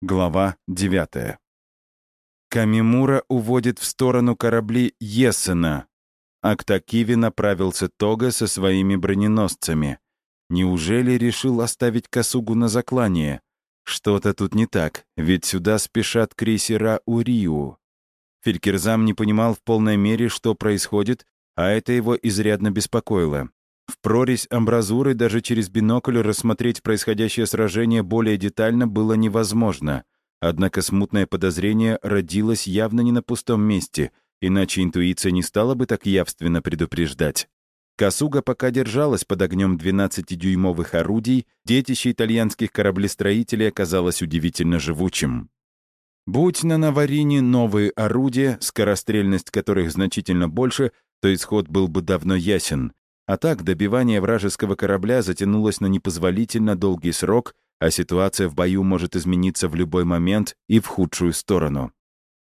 Глава 9. Камимура уводит в сторону корабли Ессена. А к Такиве направился Тога со своими броненосцами. Неужели решил оставить Касугу на заклание? Что-то тут не так, ведь сюда спешат крейсера Уриу. Фелькерзам не понимал в полной мере, что происходит, а это его изрядно беспокоило. В прорезь амбразуры даже через бинокль рассмотреть происходящее сражение более детально было невозможно. Однако смутное подозрение родилось явно не на пустом месте, иначе интуиция не стала бы так явственно предупреждать. Касуга пока держалась под огнем 12-дюймовых орудий, детище итальянских кораблестроителей оказалось удивительно живучим. Будь на Наварине новые орудия, скорострельность которых значительно больше, то исход был бы давно ясен. А так добивание вражеского корабля затянулось на непозволительно долгий срок, а ситуация в бою может измениться в любой момент и в худшую сторону.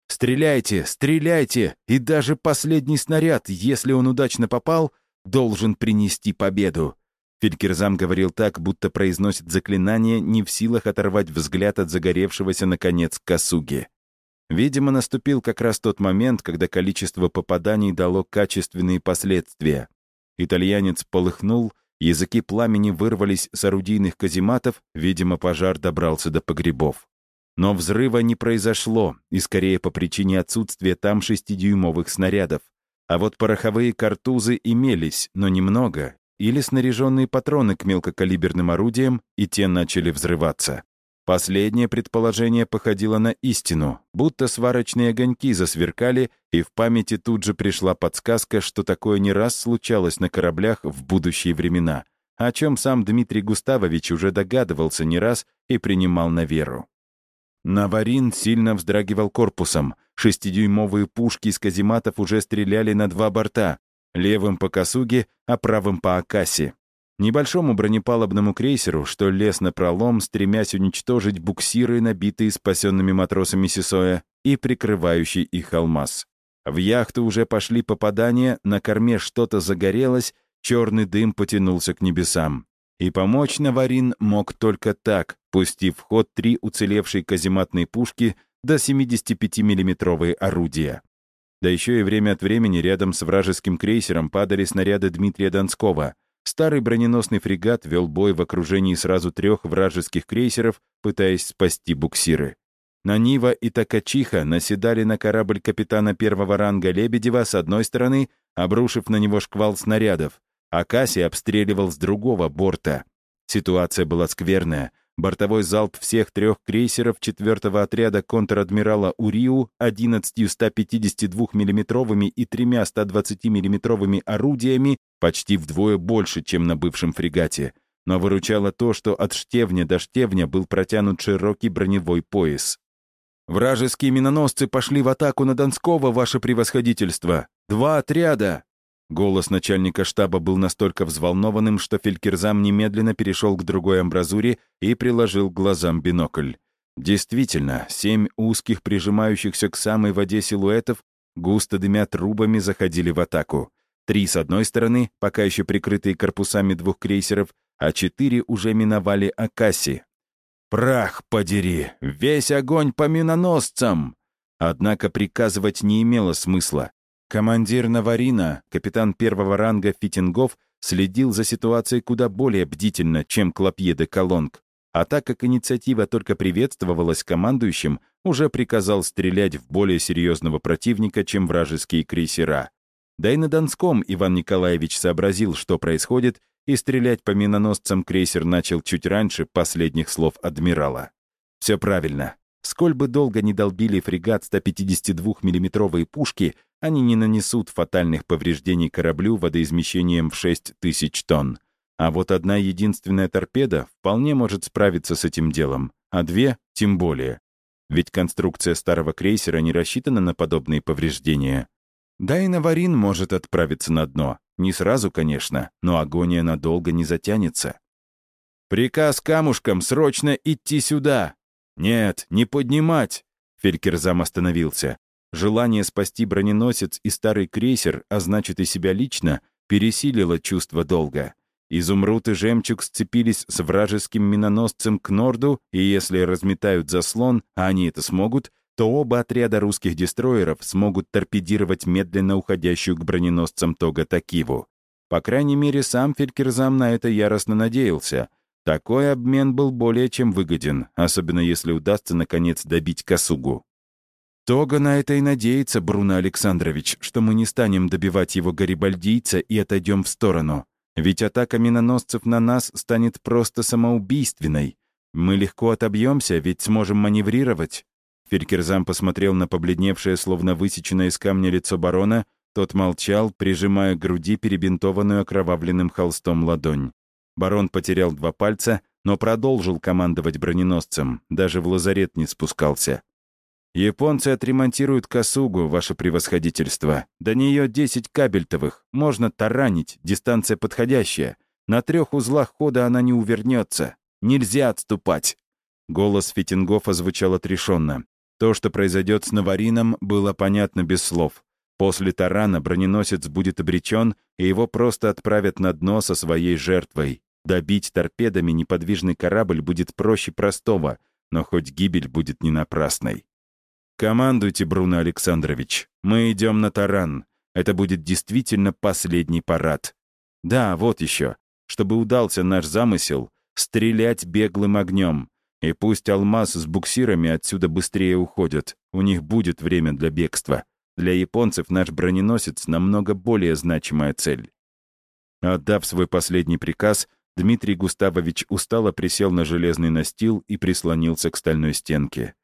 «Стреляйте! Стреляйте! И даже последний снаряд, если он удачно попал, должен принести победу!» Фелькерзам говорил так, будто произносит заклинание, не в силах оторвать взгляд от загоревшегося, наконец, косуги. Видимо, наступил как раз тот момент, когда количество попаданий дало качественные последствия. Итальянец полыхнул, языки пламени вырвались с орудийных казематов, видимо, пожар добрался до погребов. Но взрыва не произошло, и скорее по причине отсутствия там шестидюймовых снарядов. А вот пороховые картузы имелись, но немного, или снаряженные патроны к мелкокалиберным орудиям, и те начали взрываться. Последнее предположение походило на истину, будто сварочные огоньки засверкали, и в памяти тут же пришла подсказка, что такое не раз случалось на кораблях в будущие времена, о чем сам Дмитрий Густавович уже догадывался не раз и принимал на веру. Наварин сильно вздрагивал корпусом. Шестидюймовые пушки из казематов уже стреляли на два борта, левым по Косуге, а правым по Акасе. Небольшому бронепалубному крейсеру, что лез на пролом, стремясь уничтожить буксиры, набитые спасенными матросами Сесоя, и прикрывающий их алмаз. В яхту уже пошли попадания, на корме что-то загорелось, черный дым потянулся к небесам. И помочь Наварин мог только так, пустив в ход три уцелевшие казематные пушки до 75 миллиметровые орудия. Да еще и время от времени рядом с вражеским крейсером падали снаряды Дмитрия Донского — Старый броненосный фрегат вел бой в окружении сразу трех вражеских крейсеров, пытаясь спасти буксиры. Нанива и Такачиха наседали на корабль капитана первого ранга Лебедева с одной стороны, обрушив на него шквал снарядов, а Касси обстреливал с другого борта. Ситуация была скверная. Бортовой залп всех трех крейсеров четвертого отряда контр-адмирала Уриу 11 152 миллиметровыми и тремя 120 миллиметровыми орудиями почти вдвое больше, чем на бывшем фрегате, но выручало то, что от штевня до штевня был протянут широкий броневой пояс. «Вражеские миноносцы пошли в атаку на Донского, ваше превосходительство! Два отряда!» Голос начальника штаба был настолько взволнованным, что Фелькерзам немедленно перешел к другой амбразуре и приложил к глазам бинокль. Действительно, семь узких, прижимающихся к самой воде силуэтов, густо дымя трубами, заходили в атаку. Три с одной стороны, пока еще прикрытые корпусами двух крейсеров, а четыре уже миновали Акаси. «Прах подери! Весь огонь по миноносцам!» Однако приказывать не имело смысла. Командир Наварина, капитан первого ранга Фитингов, следил за ситуацией куда более бдительно, чем Клопье де Колонг. А так как инициатива только приветствовалась командующим, уже приказал стрелять в более серьезного противника, чем вражеские крейсера. Да и на Донском Иван Николаевич сообразил, что происходит, и стрелять по миноносцам крейсер начал чуть раньше последних слов адмирала. Все правильно. Сколь бы долго не долбили фрегат 152 миллиметровые пушки, они не нанесут фатальных повреждений кораблю водоизмещением в 6 тысяч тонн. А вот одна единственная торпеда вполне может справиться с этим делом, а две — тем более. Ведь конструкция старого крейсера не рассчитана на подобные повреждения. Да и Наварин может отправиться на дно. Не сразу, конечно, но агония надолго не затянется. «Приказ камушкам срочно идти сюда!» «Нет, не поднимать!» Фелькерзам остановился. Желание спасти броненосец и старый крейсер, а значит и себя лично, пересилило чувство долга. Изумруд и жемчуг сцепились с вражеским миноносцем к норду, и если разметают заслон, а они это смогут, то оба отряда русских дестроеров смогут торпедировать медленно уходящую к броненосцам Тога Такиву. По крайней мере, сам Фелькерзам на это яростно надеялся. Такой обмен был более чем выгоден, особенно если удастся, наконец, добить Касугу. Тога на это и надеется, Бруно Александрович, что мы не станем добивать его гарибальдийца и отойдем в сторону. Ведь атака миноносцев на нас станет просто самоубийственной. Мы легко отобьемся, ведь сможем маневрировать. Фелькерзам посмотрел на побледневшее, словно высеченное из камня лицо барона. Тот молчал, прижимая к груди перебинтованную окровавленным холстом ладонь. Барон потерял два пальца, но продолжил командовать броненосцем, даже в лазарет не спускался. «Японцы отремонтируют косугу, ваше превосходительство. До нее 10 кабельтовых. Можно таранить, дистанция подходящая. На трех узлах хода она не увернется. Нельзя отступать». Голос Фитингофа звучал отрешенно. То, что произойдет с Наварином, было понятно без слов. После тарана броненосец будет обречен, и его просто отправят на дно со своей жертвой. Добить торпедами неподвижный корабль будет проще простого, но хоть гибель будет не напрасной. «Командуйте, Бруно Александрович. Мы идем на таран. Это будет действительно последний парад. Да, вот еще. Чтобы удался наш замысел, стрелять беглым огнем. И пусть алмаз с буксирами отсюда быстрее уходят. У них будет время для бегства. Для японцев наш броненосец намного более значимая цель. Отдав свой последний приказ, Дмитрий Густавович устало присел на железный настил и прислонился к стальной стенке.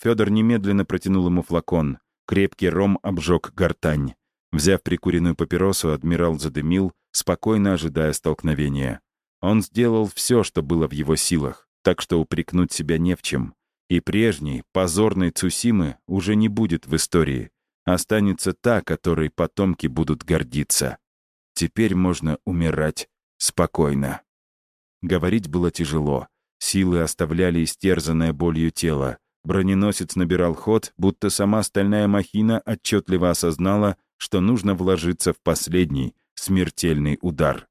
Федор немедленно протянул ему флакон. Крепкий ром обжег гортань. Взяв прикуренную папиросу, адмирал задымил, спокойно ожидая столкновения. Он сделал все, что было в его силах так что упрекнуть себя не в чем. И прежней, позорной Цусимы уже не будет в истории. Останется та, которой потомки будут гордиться. Теперь можно умирать спокойно. Говорить было тяжело. Силы оставляли истерзанное болью тело. Броненосец набирал ход, будто сама стальная махина отчетливо осознала, что нужно вложиться в последний, смертельный удар.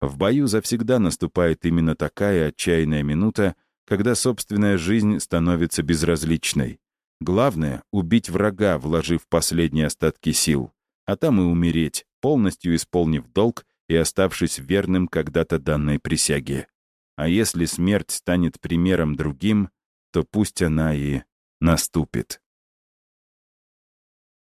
В бою завсегда наступает именно такая отчаянная минута, когда собственная жизнь становится безразличной. Главное — убить врага, вложив последние остатки сил, а там и умереть, полностью исполнив долг и оставшись верным когда-то данной присяге. А если смерть станет примером другим, то пусть она и наступит.